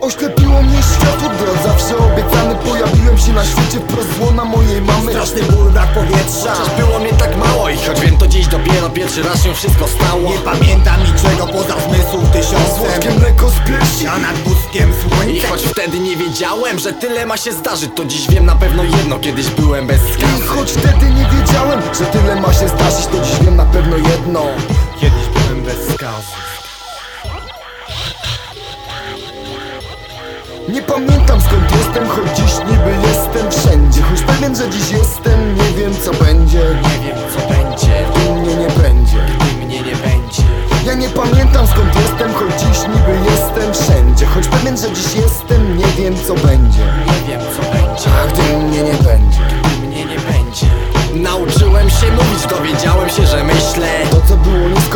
Oślepiło mnie światło, gro zawsze obiecany Pojawiłem się na świecie wprost złona mojej mamy. Straszny ból, brak powietrza. Chociaż było mnie tak mało i choć wiem to dziś dopiero pierwszy raz się wszystko stało. Nie pamiętam niczego poza zmysłów tysiącem. Słodkiem mleko z piersi, a nad bóstkiem słońca I choć wtedy nie wiedziałem, że tyle ma się zdarzyć To dziś wiem na pewno jedno, kiedyś byłem bez skazy. I choć wtedy nie wiedziałem, że tyle ma się zdarzyć To dziś wiem na pewno jedno. Kiedyś byłem bez skazy. Pamiętam skąd jestem, choć dziś niby jestem wszędzie. Choć pewien, że dziś jestem, nie wiem co będzie. Nie wiem co będzie, Gdy mnie nie będzie. Gdy mnie nie będzie. Ja nie pamiętam skąd jestem, choć dziś niby jestem wszędzie. Choć pewien, że dziś jestem, nie wiem co będzie. Nie wiem co będzie, A gdy mnie nie będzie. Gdy mnie nie będzie. Nauczyłem się mówić, dowiedziałem się, że myślę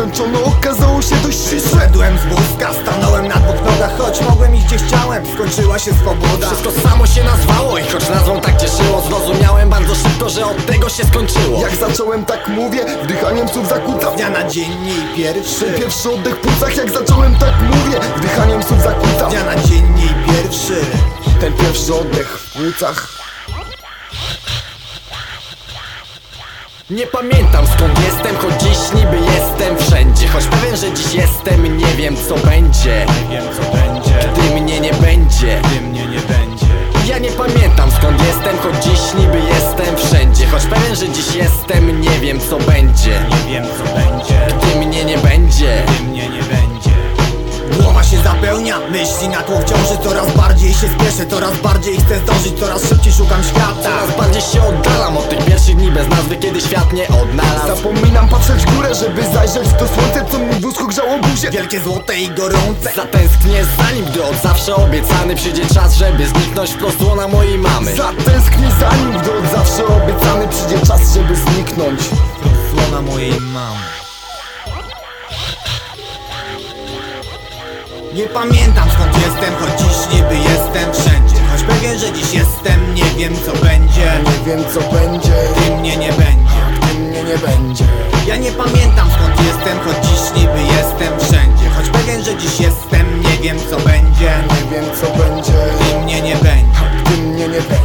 Nieskończone okazało się dość Szedłem z wózka, stanąłem na dwóch nogach Choć mogłem iść gdzie chciałem, skończyła się swoboda. Wszystko samo się nazwało i choć nazwą tak cieszyło Zrozumiałem bardzo szybko, że od tego się skończyło. Jak zacząłem tak mówię, wdychaniem słów zakłócam Dnia na dzień mniej pierwszy. Pierwszy oddech w płucach, jak zacząłem tak mówię Wdychaniem słów zakłócam Dnia na dzień mniej pierwszy. Ten pierwszy oddech w płucach. Nie pamiętam skąd jestem, choć dziś niby jestem, nie wiem co będzie. Nie wiem co będzie, Gdy mnie nie będzie zapełnia, myśli na tło wciąży Coraz bardziej się spieszę, coraz bardziej chcę zdążyć Coraz szybciej szukam świata. Coraz bardziej się oddalam od tych pierwszych dni bez nazwy Kiedy świat nie odnalazł. Zapominam patrzeć w górę, żeby zajrzeć w to słońce, co mi w wózku grzało buzię Wielkie złote i gorące. Zatęsknię za nim, gdy od zawsze obiecany Przyjdzie czas, żeby zniknąć wprost łona mojej mamy. Zatęsknię za nim, gdy od zawsze obiecany przyjdzie czas, żeby zniknąć Słona mojej mamy Nie pamiętam skąd jestem, choć dziś niby jestem wszędzie. Choć pewien, że dziś jestem, nie wiem co będzie. Nie wiem co będzie, Gdy mnie nie będzie. Gdy mnie nie będzie. Ja nie pamiętam skąd jestem, choć dziś niby jestem wszędzie. Choć pewien, że dziś jestem, nie wiem co będzie. Nie wiem co będzie, Gdy mnie nie będzie. Gdy mnie nie będzie